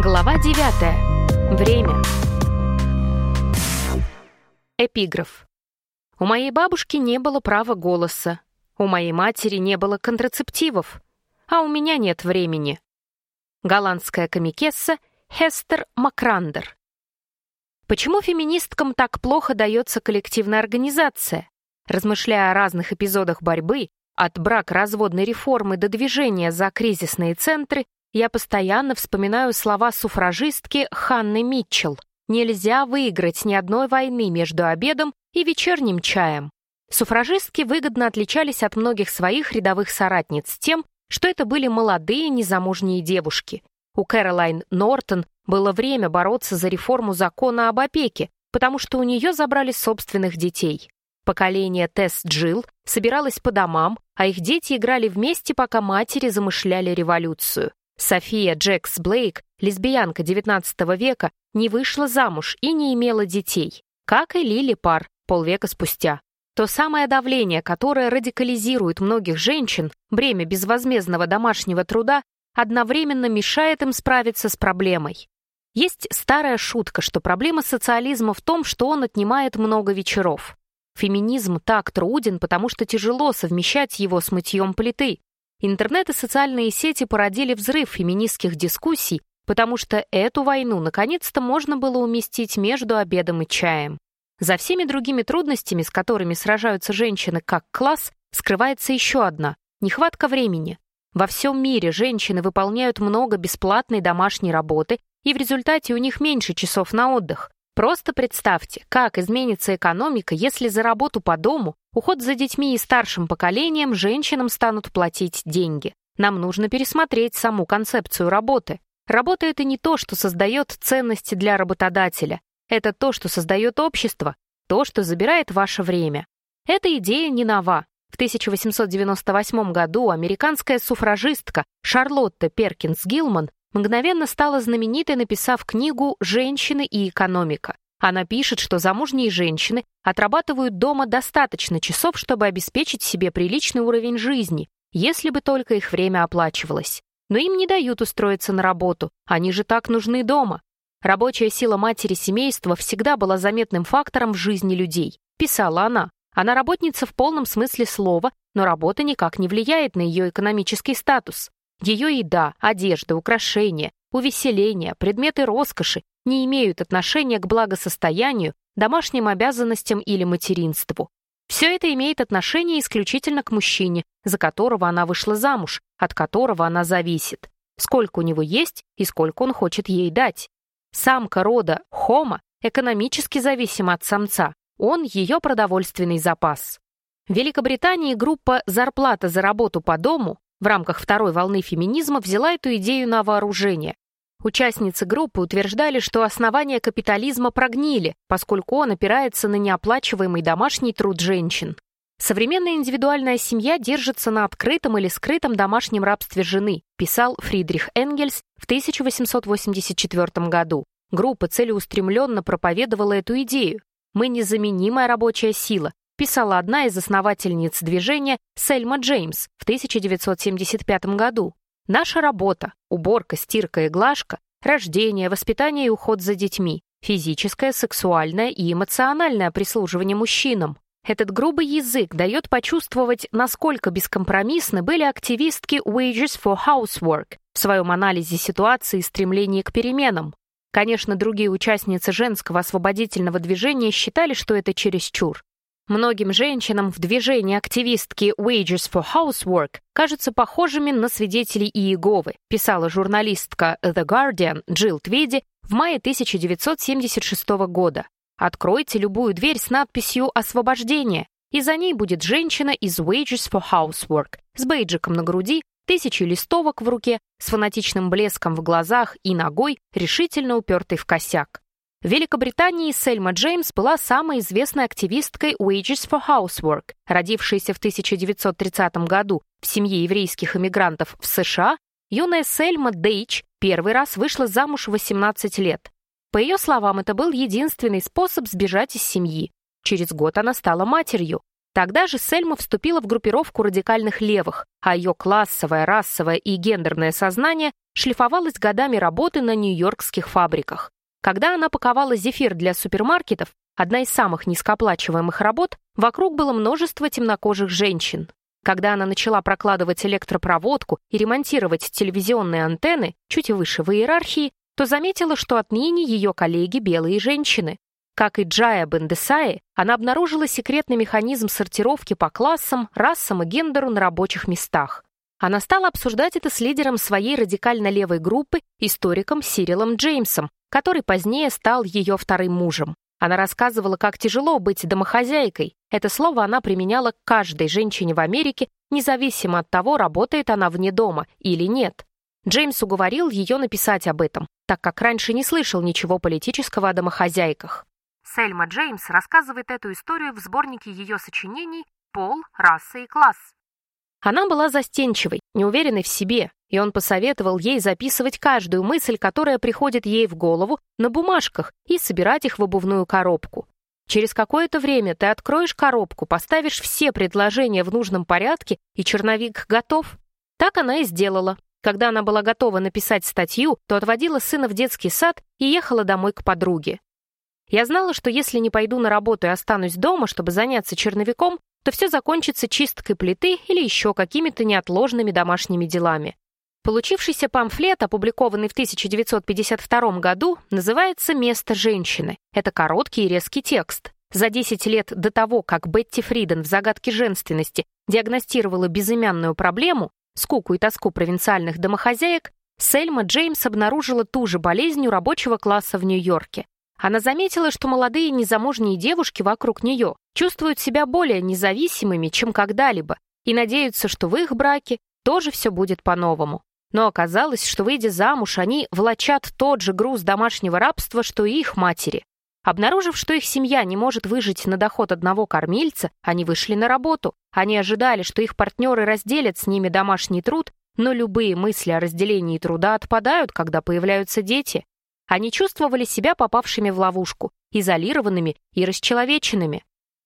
Глава 9. Время. Эпиграф. У моей бабушки не было права голоса. У моей матери не было контрацептивов. А у меня нет времени. Голландская комикесса Хестер Макрандер. Почему феминисткам так плохо дается коллективная организация? Размышляя о разных эпизодах борьбы, от брак-разводной реформы до движения за кризисные центры, я постоянно вспоминаю слова суфражистки Ханны Митчелл. Нельзя выиграть ни одной войны между обедом и вечерним чаем. Суфражистки выгодно отличались от многих своих рядовых соратниц тем, что это были молодые незамужние девушки. У Кэролайн Нортон было время бороться за реформу закона об опеке, потому что у нее забрали собственных детей. Поколение Тесс Джилл собиралось по домам, а их дети играли вместе, пока матери замышляли революцию. София Джекс Блейк, лесбиянка XIX века, не вышла замуж и не имела детей, как и Лили Пар полвека спустя. То самое давление, которое радикализирует многих женщин, бремя безвозмездного домашнего труда, одновременно мешает им справиться с проблемой. Есть старая шутка, что проблема социализма в том, что он отнимает много вечеров. Феминизм так труден, потому что тяжело совмещать его с мытьем плиты. Интернет и социальные сети породили взрыв феминистских дискуссий, потому что эту войну наконец-то можно было уместить между обедом и чаем. За всеми другими трудностями, с которыми сражаются женщины как класс, скрывается еще одна – нехватка времени. Во всем мире женщины выполняют много бесплатной домашней работы, и в результате у них меньше часов на отдых. Просто представьте, как изменится экономика, если за работу по дому, уход за детьми и старшим поколением женщинам станут платить деньги. Нам нужно пересмотреть саму концепцию работы. Работа — это не то, что создает ценности для работодателя. Это то, что создает общество, то, что забирает ваше время. Эта идея не нова. В 1898 году американская суфражистка Шарлотта Перкинс Гилман мгновенно стала знаменитой, написав книгу «Женщины и экономика». Она пишет, что замужние женщины отрабатывают дома достаточно часов, чтобы обеспечить себе приличный уровень жизни, если бы только их время оплачивалось. Но им не дают устроиться на работу, они же так нужны дома. Рабочая сила матери семейства всегда была заметным фактором в жизни людей, писала она. Она работница в полном смысле слова, но работа никак не влияет на ее экономический статус. Ее еда, одежда, украшения, увеселения, предметы роскоши не имеют отношения к благосостоянию, домашним обязанностям или материнству. Все это имеет отношение исключительно к мужчине, за которого она вышла замуж, от которого она зависит, сколько у него есть и сколько он хочет ей дать. Самка рода Хома экономически зависима от самца, он ее продовольственный запас. В Великобритании группа «Зарплата за работу по дому» в рамках второй волны феминизма взяла эту идею на вооружение. Участницы группы утверждали, что основания капитализма прогнили, поскольку он опирается на неоплачиваемый домашний труд женщин. Современная индивидуальная семья держится на открытом или скрытом домашнем рабстве жены, писал Фридрих Энгельс в 1884 году. Группа целеустремленно проповедовала эту идею. «Мы незаменимая рабочая сила, писала одна из основательниц движения Сельма Джеймс в 1975 году. Наша работа – уборка, стирка и глажка, рождение, воспитание и уход за детьми, физическое, сексуальное и эмоциональное прислуживание мужчинам. Этот грубый язык дает почувствовать, насколько бескомпромиссны были активистки Wages for Housework в своем анализе ситуации и стремлении к переменам. Конечно, другие участницы женского освободительного движения считали, что это чересчур. Многим женщинам в движении активистки Wages for Housework кажутся похожими на свидетелей Иеговы, писала журналистка The Guardian Джилл Твиди в мае 1976 года. Откройте любую дверь с надписью «Освобождение», и за ней будет женщина из Wages for Housework с бейджиком на груди, тысячей листовок в руке, с фанатичным блеском в глазах и ногой, решительно упертой в косяк. В Великобритании Сельма Джеймс была самой известной активисткой Wages for Housework. Родившаяся в 1930 году в семье еврейских иммигрантов в США, юная Сельма Дейч первый раз вышла замуж в 18 лет. По ее словам, это был единственный способ сбежать из семьи. Через год она стала матерью. Тогда же Сельма вступила в группировку радикальных левых, а ее классовое, расовое и гендерное сознание шлифовалось годами работы на нью-йоркских фабриках. Когда она паковала зефир для супермаркетов, одна из самых низкооплачиваемых работ, вокруг было множество темнокожих женщин. Когда она начала прокладывать электропроводку и ремонтировать телевизионные антенны чуть выше в иерархии, то заметила, что отныне ее коллеги белые женщины. Как и Джая Бендесаи, она обнаружила секретный механизм сортировки по классам, расам и гендеру на рабочих местах. Она стала обсуждать это с лидером своей радикально левой группы, историком Сирилом Джеймсом, который позднее стал ее вторым мужем. Она рассказывала, как тяжело быть домохозяйкой. Это слово она применяла к каждой женщине в Америке, независимо от того, работает она вне дома или нет. Джеймс уговорил ее написать об этом, так как раньше не слышал ничего политического о домохозяйках. Сельма Джеймс рассказывает эту историю в сборнике ее сочинений «Пол, раса и класс». Она была застенчивой, неуверенной в себе, и он посоветовал ей записывать каждую мысль, которая приходит ей в голову, на бумажках и собирать их в обувную коробку. Через какое-то время ты откроешь коробку, поставишь все предложения в нужном порядке, и черновик готов. Так она и сделала. Когда она была готова написать статью, то отводила сына в детский сад и ехала домой к подруге. Я знала, что если не пойду на работу и останусь дома, чтобы заняться черновиком, то все закончится чисткой плиты или еще какими-то неотложными домашними делами. Получившийся памфлет, опубликованный в 1952 году, называется «Место женщины». Это короткий и резкий текст. За 10 лет до того, как Бетти Фриден в «Загадке женственности» диагностировала безымянную проблему, скуку и тоску провинциальных домохозяек, Сельма Джеймс обнаружила ту же болезнь у рабочего класса в Нью-Йорке. Она заметила, что молодые незамужние девушки вокруг нее чувствуют себя более независимыми, чем когда-либо, и надеются, что в их браке тоже все будет по-новому. Но оказалось, что, выйдя замуж, они влачат тот же груз домашнего рабства, что и их матери. Обнаружив, что их семья не может выжить на доход одного кормильца, они вышли на работу. Они ожидали, что их партнеры разделят с ними домашний труд, но любые мысли о разделении труда отпадают, когда появляются дети. Они чувствовали себя попавшими в ловушку, изолированными и расчеловеченными.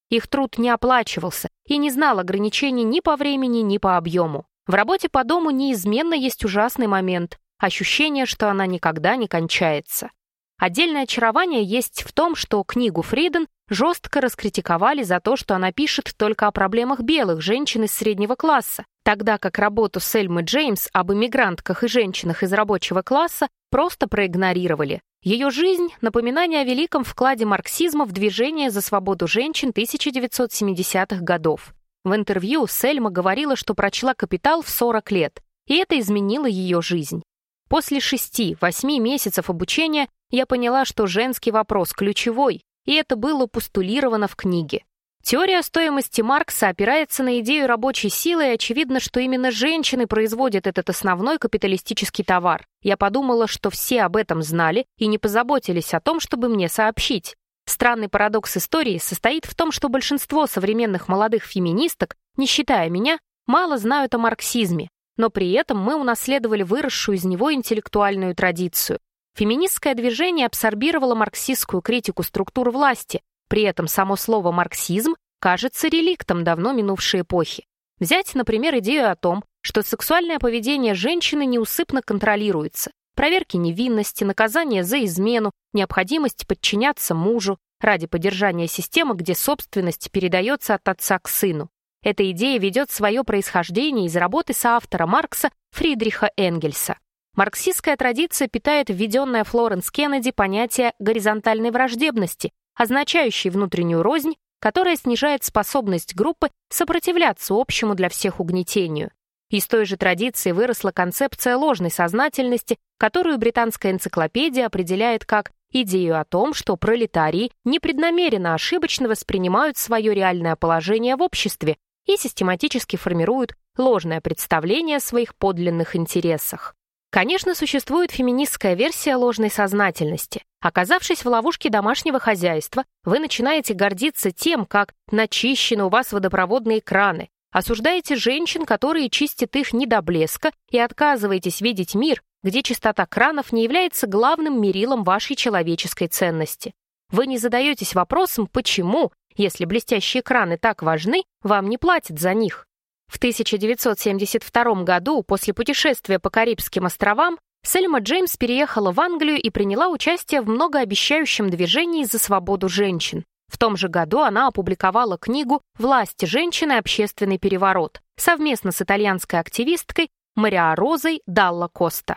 Их труд не оплачивался и не знал ограничений ни по времени, ни по объему. В работе по дому неизменно есть ужасный момент – ощущение, что она никогда не кончается. Отдельное очарование есть в том, что книгу Фриден жестко раскритиковали за то, что она пишет только о проблемах белых женщин из среднего класса, тогда как работу Сельмы Джеймс об иммигрантках и женщинах из рабочего класса просто проигнорировали. Ее жизнь – напоминание о великом вкладе марксизма в движение за свободу женщин 1970-х годов. В интервью Сельма говорила, что прочла «Капитал» в 40 лет, и это изменило ее жизнь. После шести-восьми месяцев обучения я поняла, что женский вопрос ключевой, и это было постулировано в книге. Теория стоимости Маркса опирается на идею рабочей силы, и очевидно, что именно женщины производят этот основной капиталистический товар. Я подумала, что все об этом знали и не позаботились о том, чтобы мне сообщить. Странный парадокс истории состоит в том, что большинство современных молодых феминисток, не считая меня, мало знают о марксизме, но при этом мы унаследовали выросшую из него интеллектуальную традицию. Феминистское движение абсорбировало марксистскую критику структур власти, при этом само слово «марксизм» кажется реликтом давно минувшей эпохи. Взять, например, идею о том, что сексуальное поведение женщины неусыпно контролируется, проверки невинности, наказание за измену, необходимость подчиняться мужу ради поддержания системы, где собственность передается от отца к сыну. Эта идея ведет свое происхождение из работы соавтора Маркса Фридриха Энгельса. Марксистская традиция питает введенное Флоренс Кеннеди понятие горизонтальной враждебности, означающей внутреннюю рознь, которая снижает способность группы сопротивляться общему для всех угнетению. Из той же традиции выросла концепция ложной сознательности, которую британская энциклопедия определяет как идею о том, что пролетарии непреднамеренно ошибочно воспринимают свое реальное положение в обществе и систематически формируют ложное представление о своих подлинных интересах. Конечно, существует феминистская версия ложной сознательности. Оказавшись в ловушке домашнего хозяйства, вы начинаете гордиться тем, как начищены у вас водопроводные краны, Осуждаете женщин, которые чистят их не до блеска, и отказываетесь видеть мир, где чистота кранов не является главным мерилом вашей человеческой ценности. Вы не задаетесь вопросом «почему» Если блестящие краны так важны, вам не платят за них. В 1972 году, после путешествия по Карибским островам, Сельма Джеймс переехала в Англию и приняла участие в многообещающем движении за свободу женщин. В том же году она опубликовала книгу «Власть женщины. Общественный переворот» совместно с итальянской активисткой Мариа Розой Далла Коста.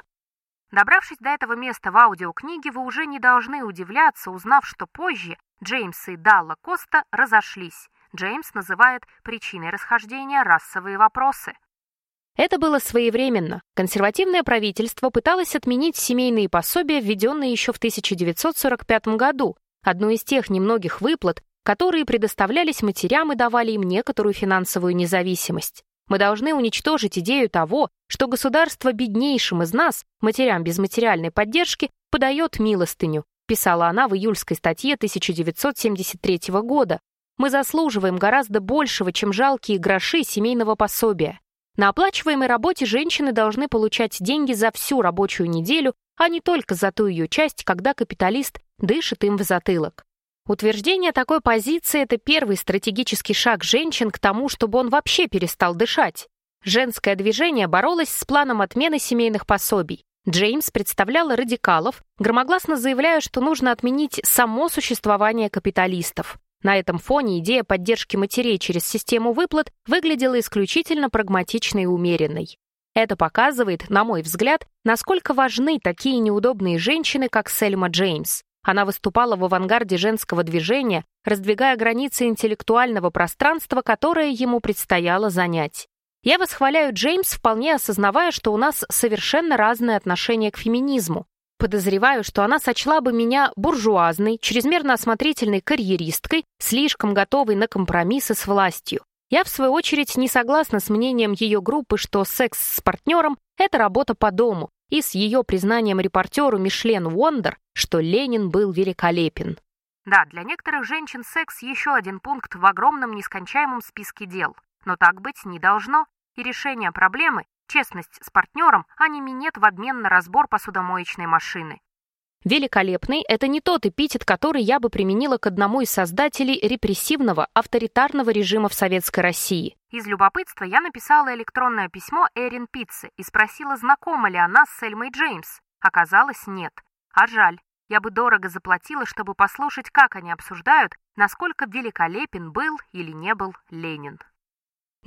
Добравшись до этого места в аудиокниге, вы уже не должны удивляться, узнав, что позже Джеймс и Далла Коста разошлись. Джеймс называет причиной расхождения расовые вопросы. Это было своевременно. Консервативное правительство пыталось отменить семейные пособия, введенные еще в 1945 году, одну из тех немногих выплат, которые предоставлялись матерям и давали им некоторую финансовую независимость. Мы должны уничтожить идею того, что государство беднейшим из нас, матерям без материальной поддержки, подает милостыню, писала она в июльской статье 1973 года. Мы заслуживаем гораздо большего, чем жалкие гроши семейного пособия. На оплачиваемой работе женщины должны получать деньги за всю рабочую неделю, а не только за ту ее часть, когда капиталист дышит им в затылок. Утверждение такой позиции – это первый стратегический шаг женщин к тому, чтобы он вообще перестал дышать. Женское движение боролось с планом отмены семейных пособий. Джеймс представляла радикалов, громогласно заявляя, что нужно отменить само существование капиталистов. На этом фоне идея поддержки матерей через систему выплат выглядела исключительно прагматичной и умеренной. Это показывает, на мой взгляд, насколько важны такие неудобные женщины, как Сельма Джеймс. Она выступала в авангарде женского движения, раздвигая границы интеллектуального пространства, которое ему предстояло занять. Я восхваляю Джеймс, вполне осознавая, что у нас совершенно разное отношение к феминизму. Подозреваю, что она сочла бы меня буржуазной, чрезмерно осмотрительной карьеристкой, слишком готовой на компромиссы с властью. Я, в свою очередь, не согласна с мнением ее группы, что секс с партнером — это работа по дому, и с ее признанием репортеру Мишлен Уондер, что Ленин был великолепен. Да, для некоторых женщин секс еще один пункт в огромном нескончаемом списке дел. Но так быть не должно, и решение проблемы – честность с партнером, а не минет в обмен на разбор посудомоечной машины. Великолепный – это не тот эпитет, который я бы применила к одному из создателей репрессивного, авторитарного режима в Советской России. Из любопытства я написала электронное письмо Эрин Питце и спросила, знакома ли она с Сельмой Джеймс. Оказалось, нет. А жаль. Я бы дорого заплатила, чтобы послушать, как они обсуждают, насколько великолепен был или не был Ленин.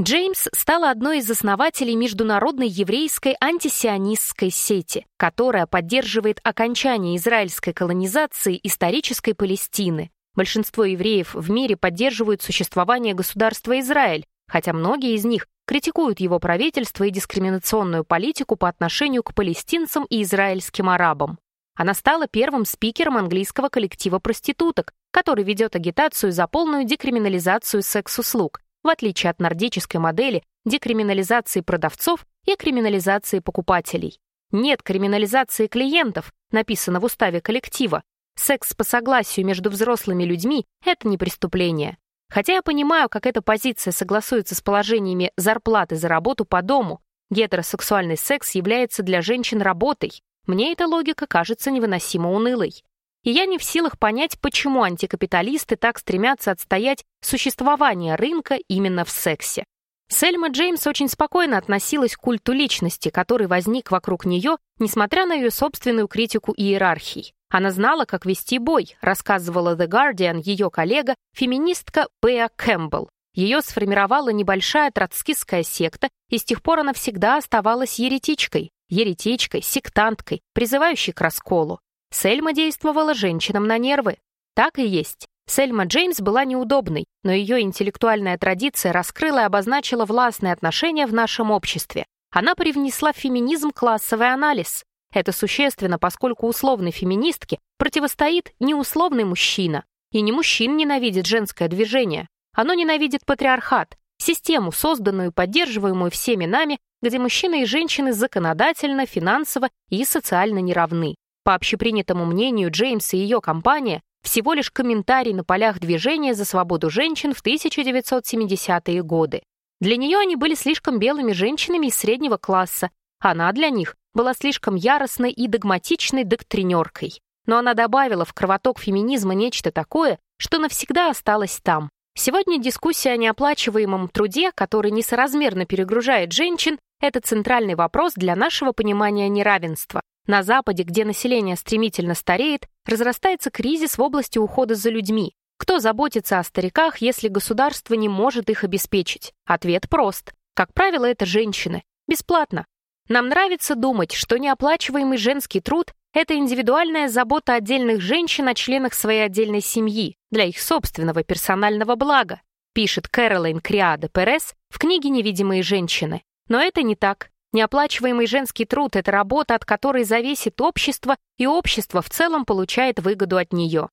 Джеймс стала одной из основателей международной еврейской антисионистской сети, которая поддерживает окончание израильской колонизации исторической Палестины. Большинство евреев в мире поддерживают существование государства Израиль, хотя многие из них критикуют его правительство и дискриминационную политику по отношению к палестинцам и израильским арабам. Она стала первым спикером английского коллектива проституток, который ведет агитацию за полную декриминализацию секс-услуг, в отличие от нордической модели декриминализации продавцов и криминализации покупателей. Нет криминализации клиентов, написано в уставе коллектива. Секс по согласию между взрослыми людьми – это не преступление. Хотя я понимаю, как эта позиция согласуется с положениями зарплаты за работу по дому, гетеросексуальный секс является для женщин работой. Мне эта логика кажется невыносимо унылой и я не в силах понять, почему антикапиталисты так стремятся отстоять существование рынка именно в сексе. Сельма Джеймс очень спокойно относилась к культу личности, который возник вокруг нее, несмотря на ее собственную критику иерархий. Она знала, как вести бой, рассказывала The Guardian ее коллега, феминистка Беа Кэмпбелл. Ее сформировала небольшая троцкистская секта, и с тех пор она всегда оставалась еретичкой, еретичкой, сектанткой, призывающей к расколу. Сельма действовала женщинам на нервы. Так и есть. Сельма Джеймс была неудобной, но ее интеллектуальная традиция раскрыла и обозначила властные отношения в нашем обществе. Она привнесла в феминизм классовый анализ. Это существенно, поскольку условной феминистке противостоит неусловный мужчина. И не мужчин ненавидит женское движение. Оно ненавидит патриархат, систему, созданную и поддерживаемую всеми нами, где мужчины и женщины законодательно, финансово и социально неравны. По общепринятому мнению, Джеймс и ее компания всего лишь комментарий на полях движения за свободу женщин в 1970-е годы. Для нее они были слишком белыми женщинами из среднего класса, она для них была слишком яростной и догматичной доктринеркой. Но она добавила в кровоток феминизма нечто такое, что навсегда осталось там. Сегодня дискуссия о неоплачиваемом труде, который несоразмерно перегружает женщин, это центральный вопрос для нашего понимания неравенства. На Западе, где население стремительно стареет, разрастается кризис в области ухода за людьми. Кто заботится о стариках, если государство не может их обеспечить? Ответ прост. Как правило, это женщины. Бесплатно. Нам нравится думать, что неоплачиваемый женский труд – это индивидуальная забота отдельных женщин о членах своей отдельной семьи для их собственного персонального блага, пишет Кэролайн Криада Перес в книге «Невидимые женщины». Но это не так. Неоплачиваемый женский труд – это работа, от которой зависит общество, и общество в целом получает выгоду от нее.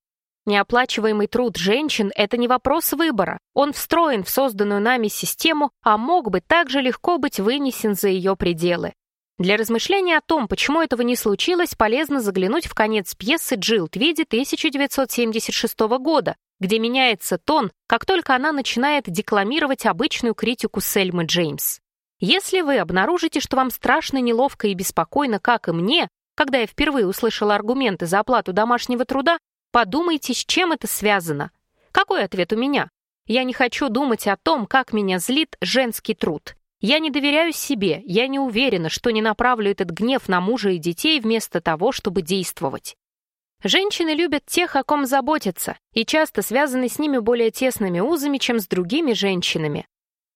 Неоплачиваемый труд женщин – это не вопрос выбора. Он встроен в созданную нами систему, а мог бы также легко быть вынесен за ее пределы. Для размышления о том, почему этого не случилось, полезно заглянуть в конец пьесы Джилл Твиди 1976 года, где меняется тон, как только она начинает декламировать обычную критику Сельмы Джеймс. Если вы обнаружите, что вам страшно неловко и беспокойно, как и мне, когда я впервые услышала аргументы за оплату домашнего труда, Подумайте, с чем это связано. Какой ответ у меня? Я не хочу думать о том, как меня злит женский труд. Я не доверяю себе, я не уверена, что не направлю этот гнев на мужа и детей вместо того, чтобы действовать. Женщины любят тех, о ком заботятся, и часто связаны с ними более тесными узами, чем с другими женщинами.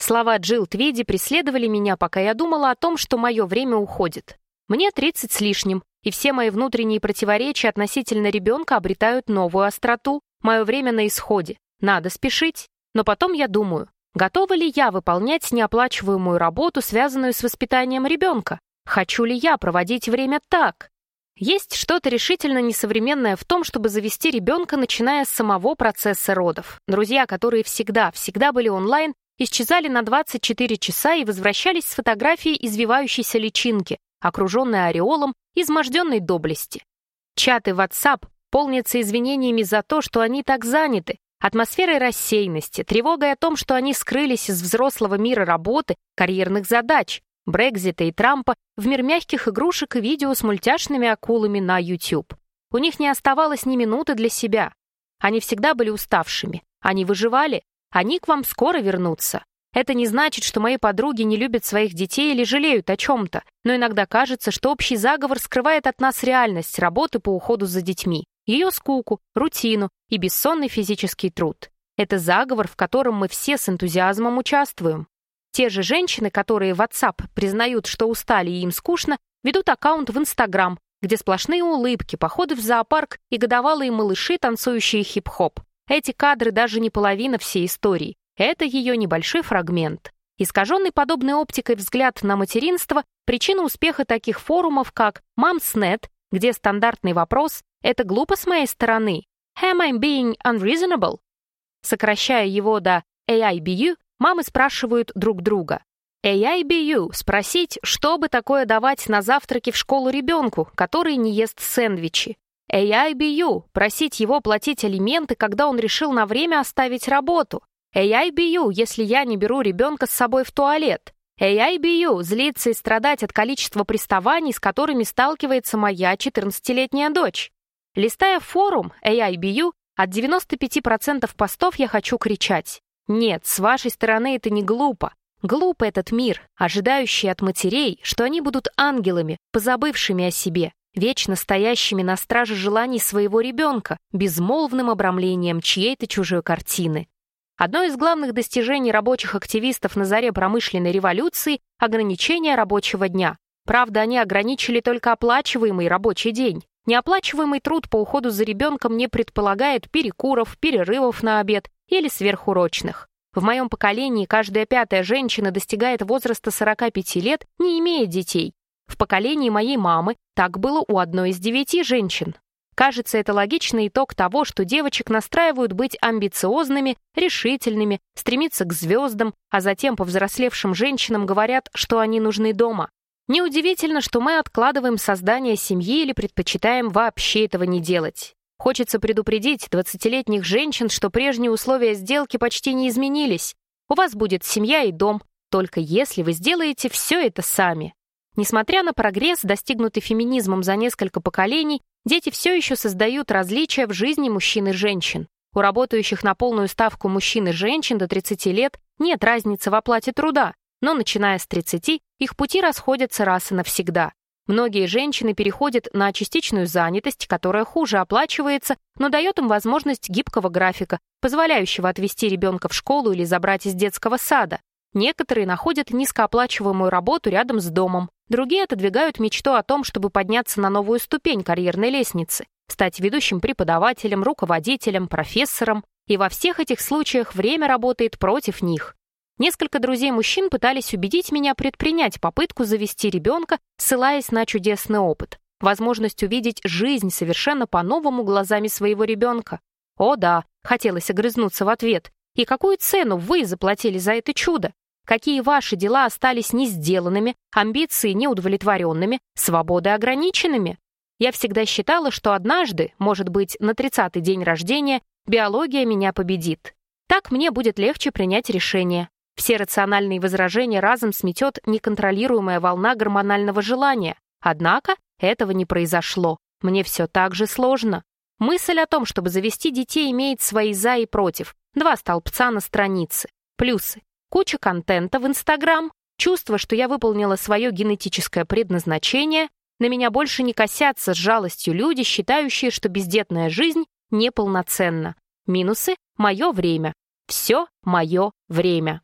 Слова Джилл Твиди преследовали меня, пока я думала о том, что мое время уходит. Мне 30 с лишним, и все мои внутренние противоречия относительно ребенка обретают новую остроту. Мое время на исходе. Надо спешить. Но потом я думаю, готова ли я выполнять неоплачиваемую работу, связанную с воспитанием ребенка? Хочу ли я проводить время так? Есть что-то решительно несовременное в том, чтобы завести ребенка, начиная с самого процесса родов. Друзья, которые всегда, всегда были онлайн, исчезали на 24 часа и возвращались с фотографией извивающейся личинки, окруженной ореолом изможденной доблести. Чаты WhatsApp полнятся извинениями за то, что они так заняты, атмосферой рассеянности, тревогой о том, что они скрылись из взрослого мира работы, карьерных задач, Брекзита и Трампа в мир мягких игрушек и видео с мультяшными акулами на YouTube. У них не оставалось ни минуты для себя. Они всегда были уставшими. Они выживали. Они к вам скоро вернутся. Это не значит, что мои подруги не любят своих детей или жалеют о чем-то, но иногда кажется, что общий заговор скрывает от нас реальность работы по уходу за детьми, ее скуку, рутину и бессонный физический труд. Это заговор, в котором мы все с энтузиазмом участвуем. Те же женщины, которые в WhatsApp признают, что устали и им скучно, ведут аккаунт в Instagram, где сплошные улыбки, походы в зоопарк и годовалые малыши, танцующие хип-хоп. Эти кадры даже не половина всей истории. Это ее небольшой фрагмент. Искаженный подобной оптикой взгляд на материнство – причина успеха таких форумов, как Momsnet, где стандартный вопрос «Это глупо с моей стороны?» «Am I being unreasonable?» Сокращая его до AIBU, мамы спрашивают друг друга. AIBU – спросить, что бы такое давать на завтраке в школу ребенку, который не ест сэндвичи. AIBU – просить его платить алименты, когда он решил на время оставить работу. AIBU, если я не беру ребенка с собой в туалет. AIBU злиться и страдать от количества приставаний, с которыми сталкивается моя 14-летняя дочь. Листая форум AIBU, от 95% постов я хочу кричать. Нет, с вашей стороны это не глупо. Глупо этот мир, ожидающий от матерей, что они будут ангелами, позабывшими о себе, вечно стоящими на страже желаний своего ребенка, безмолвным обрамлением чьей-то чужой картины. Одно из главных достижений рабочих активистов на заре промышленной революции – ограничение рабочего дня. Правда, они ограничили только оплачиваемый рабочий день. Неоплачиваемый труд по уходу за ребенком не предполагает перекуров, перерывов на обед или сверхурочных. В моем поколении каждая пятая женщина достигает возраста 45 лет, не имея детей. В поколении моей мамы так было у одной из девяти женщин. Кажется, это логичный итог того, что девочек настраивают быть амбициозными, решительными, стремиться к звездам, а затем повзрослевшим женщинам говорят, что они нужны дома. Неудивительно, что мы откладываем создание семьи или предпочитаем вообще этого не делать. Хочется предупредить 20-летних женщин, что прежние условия сделки почти не изменились. У вас будет семья и дом, только если вы сделаете все это сами. Несмотря на прогресс, достигнутый феминизмом за несколько поколений, дети все еще создают различия в жизни мужчин и женщин. У работающих на полную ставку мужчин и женщин до 30 лет нет разницы в оплате труда, но начиная с 30 их пути расходятся раз и навсегда. Многие женщины переходят на частичную занятость, которая хуже оплачивается, но дает им возможность гибкого графика, позволяющего отвезти ребенка в школу или забрать из детского сада. Некоторые находят низкооплачиваемую работу рядом с домом, другие отодвигают мечту о том, чтобы подняться на новую ступень карьерной лестницы, стать ведущим преподавателем, руководителем, профессором, и во всех этих случаях время работает против них. Несколько друзей мужчин пытались убедить меня предпринять попытку завести ребенка, ссылаясь на чудесный опыт, возможность увидеть жизнь совершенно по-новому глазами своего ребенка. О да, хотелось огрызнуться в ответ. И какую цену вы заплатили за это чудо? Какие ваши дела остались не сделанными, амбиции неудовлетворенными, свободы ограниченными? Я всегда считала, что однажды, может быть, на 30-й день рождения, биология меня победит. Так мне будет легче принять решение. Все рациональные возражения разом сметет неконтролируемая волна гормонального желания. Однако этого не произошло. Мне все так же сложно. Мысль о том, чтобы завести детей, имеет свои «за» и «против». Два столбца на странице. Плюсы. Куча контента в Инстаграм, чувство, что я выполнила свое генетическое предназначение, на меня больше не косятся с жалостью люди, считающие, что бездетная жизнь неполноценна. Минусы — мое время. Все мое время.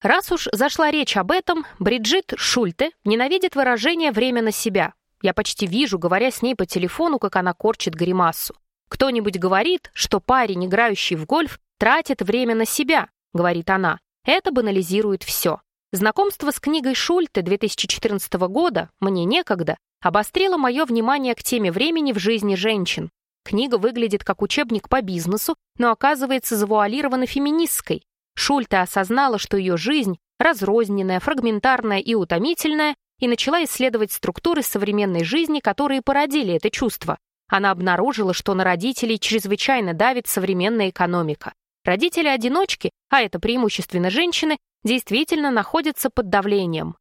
Раз уж зашла речь об этом, Бриджит Шульте ненавидит выражение «время на себя». Я почти вижу, говоря с ней по телефону, как она корчит гримасу. Кто-нибудь говорит, что парень, играющий в гольф, тратит время на себя, говорит она. Это банализирует все. Знакомство с книгой Шульте 2014 года «Мне некогда» обострило мое внимание к теме времени в жизни женщин. Книга выглядит как учебник по бизнесу, но оказывается завуалирована феминистской. Шульте осознала, что ее жизнь разрозненная, фрагментарная и утомительная, и начала исследовать структуры современной жизни, которые породили это чувство. Она обнаружила, что на родителей чрезвычайно давит современная экономика. Родители-одиночки, а это преимущественно женщины, действительно находятся под давлением.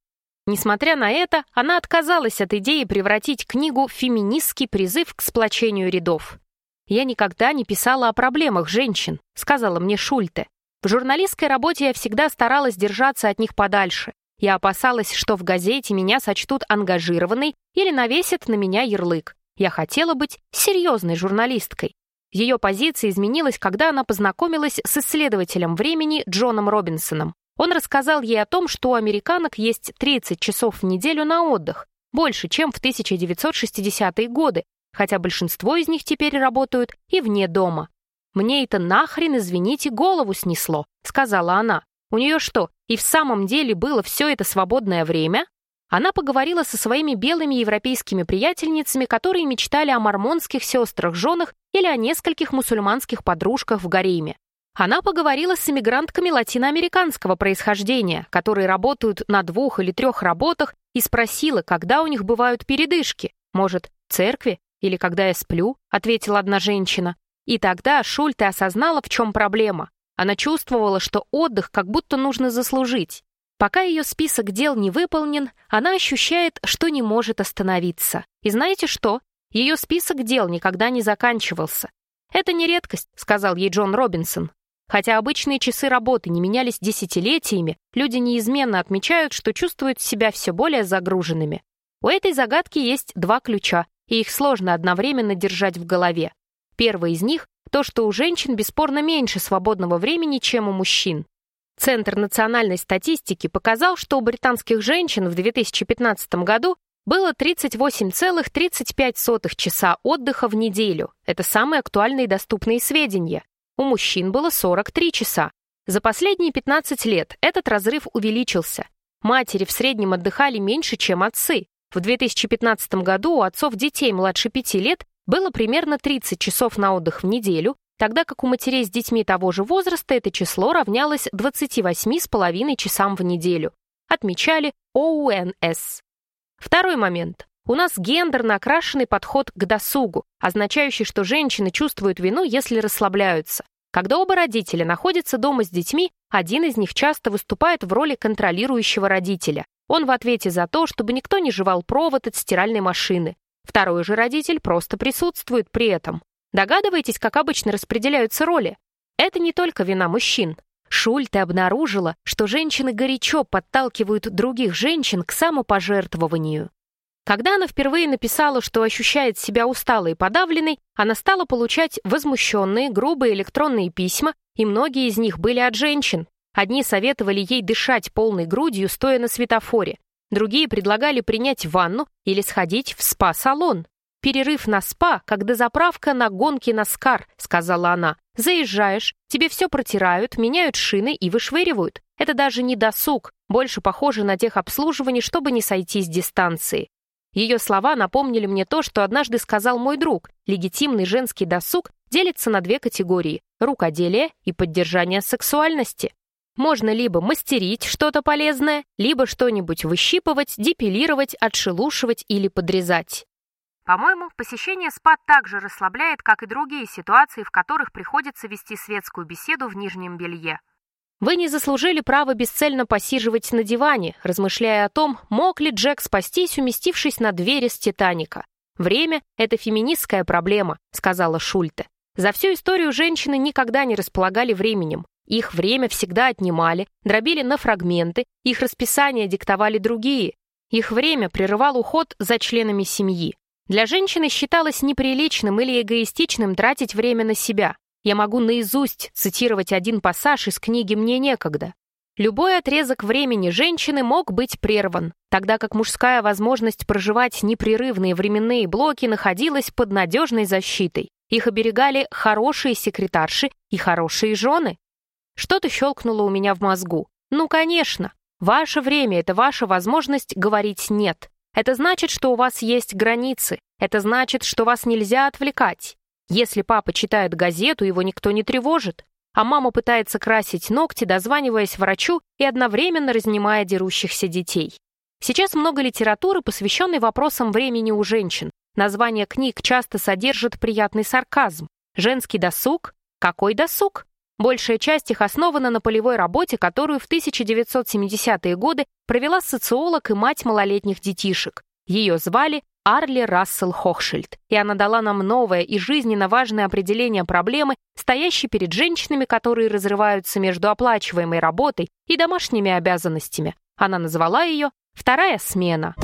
Несмотря на это, она отказалась от идеи превратить книгу в феминистский призыв к сплочению рядов. «Я никогда не писала о проблемах женщин», — сказала мне Шульте. «В журналистской работе я всегда старалась держаться от них подальше. Я опасалась, что в газете меня сочтут ангажированной или навесят на меня ярлык. Я хотела быть серьезной журналисткой. Ее позиция изменилась, когда она познакомилась с исследователем времени Джоном Робинсоном. Он рассказал ей о том, что у американок есть 30 часов в неделю на отдых, больше, чем в 1960-е годы, хотя большинство из них теперь работают и вне дома. «Мне это нахрен, извините, голову снесло», — сказала она. «У нее что, и в самом деле было все это свободное время?» Она поговорила со своими белыми европейскими приятельницами, которые мечтали о мормонских сестрах-женах или о нескольких мусульманских подружках в гареме. Она поговорила с иммигрантками латиноамериканского происхождения, которые работают на двух или трех работах, и спросила, когда у них бывают передышки. Может, в церкви или когда я сплю, ответила одна женщина. И тогда Шульте осознала, в чем проблема. Она чувствовала, что отдых как будто нужно заслужить. Пока ее список дел не выполнен, она ощущает, что не может остановиться. И знаете что? Ее список дел никогда не заканчивался. «Это не редкость», — сказал ей Джон Робинсон. Хотя обычные часы работы не менялись десятилетиями, люди неизменно отмечают, что чувствуют себя все более загруженными. У этой загадки есть два ключа, и их сложно одновременно держать в голове. Первый из них — то, что у женщин бесспорно меньше свободного времени, чем у мужчин. Центр национальной статистики показал, что у британских женщин в 2015 году было 38,35 часа отдыха в неделю. Это самые актуальные и доступные сведения. У мужчин было 43 часа. За последние 15 лет этот разрыв увеличился. Матери в среднем отдыхали меньше, чем отцы. В 2015 году у отцов детей младше 5 лет было примерно 30 часов на отдых в неделю, тогда как у матерей с детьми того же возраста это число равнялось 28,5 часам в неделю. Отмечали ОУНС. Второй момент. У нас гендерно окрашенный подход к досугу, означающий, что женщины чувствуют вину, если расслабляются. Когда оба родителя находятся дома с детьми, один из них часто выступает в роли контролирующего родителя. Он в ответе за то, чтобы никто не жевал провод от стиральной машины. Второй же родитель просто присутствует при этом. Догадываетесь, как обычно распределяются роли? Это не только вина мужчин. Шульте обнаружила, что женщины горячо подталкивают других женщин к самопожертвованию. Когда она впервые написала, что ощущает себя усталой и подавленной, она стала получать возмущенные, грубые электронные письма, и многие из них были от женщин. Одни советовали ей дышать полной грудью, стоя на светофоре. Другие предлагали принять ванну или сходить в спа-салон. «Перерыв на спа, как дозаправка на гонки на Скар», — сказала она. «Заезжаешь, тебе все протирают, меняют шины и вышвыривают. Это даже не досуг, больше похоже на техобслуживание, чтобы не сойти с дистанции. Ее слова напомнили мне то, что однажды сказал мой друг. Легитимный женский досуг делится на две категории – рукоделие и поддержание сексуальности. Можно либо мастерить что-то полезное, либо что-нибудь выщипывать, депилировать, отшелушивать или подрезать. По-моему, посещение спа также расслабляет, как и другие ситуации, в которых приходится вести светскую беседу в нижнем белье. Вы не заслужили право бесцельно посиживать на диване, размышляя о том, мог ли Джек спастись, уместившись на двери с Титаника. «Время — это феминистская проблема», — сказала Шульте. За всю историю женщины никогда не располагали временем. Их время всегда отнимали, дробили на фрагменты, их расписания диктовали другие. Их время прерывал уход за членами семьи. Для женщины считалось неприличным или эгоистичным тратить время на себя. Я могу наизусть цитировать один пассаж из книги «Мне некогда». Любой отрезок времени женщины мог быть прерван, тогда как мужская возможность проживать непрерывные временные блоки находилась под надежной защитой. Их оберегали хорошие секретарши и хорошие жены. Что-то щелкнуло у меня в мозгу. Ну, конечно. Ваше время — это ваша возможность говорить «нет». Это значит, что у вас есть границы. Это значит, что вас нельзя отвлекать. Если папа читает газету, его никто не тревожит, а мама пытается красить ногти, дозваниваясь врачу и одновременно разнимая дерущихся детей. Сейчас много литературы, посвященной вопросам времени у женщин. Название книг часто содержит приятный сарказм. Женский досуг? Какой досуг? Большая часть их основана на полевой работе, которую в 1970-е годы провела социолог и мать малолетних детишек. Ее звали Арли Рассел Хохшильд, и она дала нам новое и жизненно важное определение проблемы, стоящей перед женщинами, которые разрываются между оплачиваемой работой и домашними обязанностями. Она назвала ее «вторая смена».